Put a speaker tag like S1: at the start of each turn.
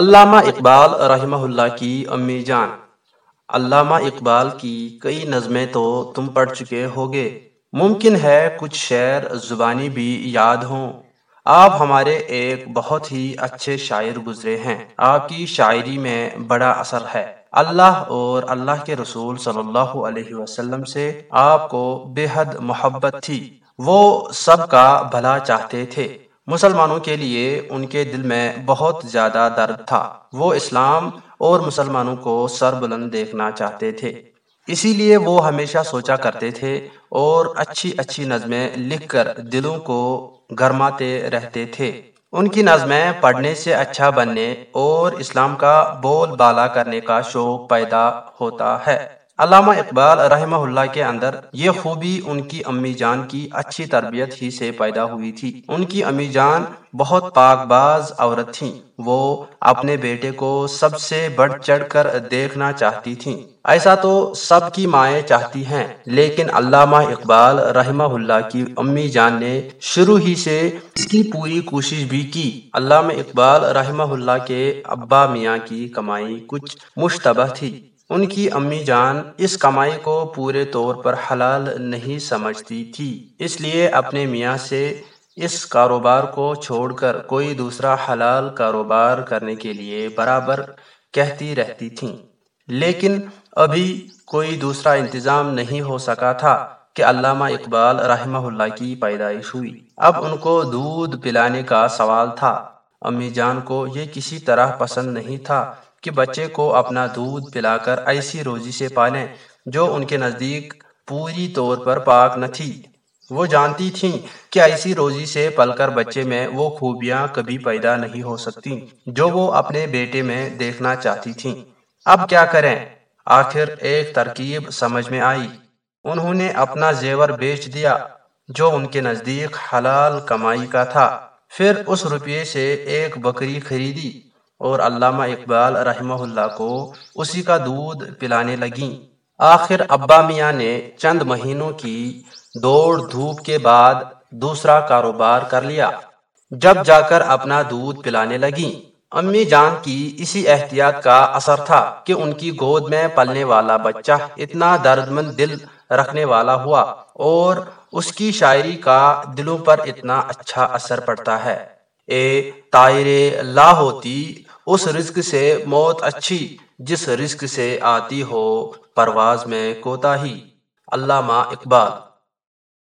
S1: علامہ اقبال رحمہ اللہ کی امی جان۔ علامہ اقبال کی کئی نظمیں تو تم پڑھ چکے ہوگے۔ ممکن ہے کچھ شعر زبانی بھی یاد ہوں۔ آپ ہمارے ایک بہت ہی اچھے شاعر گزرے ہیں۔ آپ کی شاعری میں بڑا اثر ہے۔ اللہ اور اللہ کے رسول صلی اللہ علیہ وسلم سے آپ کو بے حد محبت تھی۔ وہ سب کا بھلا چاہتے تھے۔ مسلمانوں کے لیے ان کے دل میں بہت زیادہ درد تھا۔ وہ اسلام اور مسلمانوں کو سر بلند دیکھنا چاہتے تھے۔ اسی لیے وہ ہمیشہ سوچا کرتے تھے اور اچھی اچھی نظمیں لکھ کر دلوں کو گرماتے رہتے تھے۔ ان کی نظمیں پڑھنے سے اچھا بننے اور اسلام کا بول بالا کرنے کا شوق پیدا ہوتا ہے۔ علامہ اقبال رحمہ اللہ کے اندر یہ خوبی ان کی امی جان کی اچھی تربیت ہی سے پیدا ہوئی تھی۔ ان کی امی جان بہت پاک باز عورت تھیں وہ اپنے بیٹے کو سب سے بڑھ چڑھ کر دیکھنا چاہتی تھیں ایسا تو سب کی مائیں چاہتی ہیں، لیکن علامہ اقبال رحمہ اللہ کی امی جان نے شروع ہی سے اس کی پوری کوشش بھی کی۔ علامہ اقبال رحمہ اللہ کے ابا میاں کی کمائی کچھ مشتبہ تھی۔ ان کی امی جان اس کمائی کو پورے طور پر حلال نہیں سمجھتی تھی۔ اس لیے اپنے میاں سے اس کاروبار کو چھوڑ کر کوئی دوسرا حلال کاروبار کرنے کے لیے برابر کہتی رہتی تھیں۔ لیکن ابھی کوئی دوسرا انتظام نہیں ہو سکا تھا کہ علامہ اقبال رحمہ اللہ کی پیدائش ہوئی۔ اب ان کو دودھ پلانے کا سوال تھا۔ امی جان کو یہ کسی طرح پسند نہیں تھا کہ بچے کو اپنا دودھ پلا کر ایسی روزی سے پالیں جو ان کے نزدیک پوری طور پر پاک نہ تھی۔ وہ جانتی تھیں کہ ایسی روزی سے پل کر بچے میں وہ خوبیاں کبھی پیدا نہیں ہو سکتی جو وہ اپنے بیٹے میں دیکھنا چاہتی تھیں۔ اب کیا کریں؟ آخر ایک ترکیب سمجھ میں آئی۔ انہوں نے اپنا زیور بیچ دیا جو ان کے نزدیک حلال کمائی کا تھا۔ پھر اس روپیے سے ایک بکری خریدی۔ اور علامہ اقبال رحمہ اللہ کو اسی کا دودھ پلانے لگیں۔ آخر ابا میاں نے چند مہینوں کی دوڑ دھوپ کے بعد دوسرا کاروبار کر لیا۔ جب جا کر اپنا دودھ پلانے لگیں، امی جان کی اسی احتیاط کا اثر تھا کہ ان کی گود میں پلنے والا بچہ اتنا درد مند دل رکھنے والا ہوا اور اس کی شاعری کا دلوں پر اتنا اچھا اثر پڑتا ہے۔ اے تائر لا ہوتی اس رزق سے موت اچھی، جس رزق سے آتی ہو، پرواز میں کوتا ہی علامہ اقبال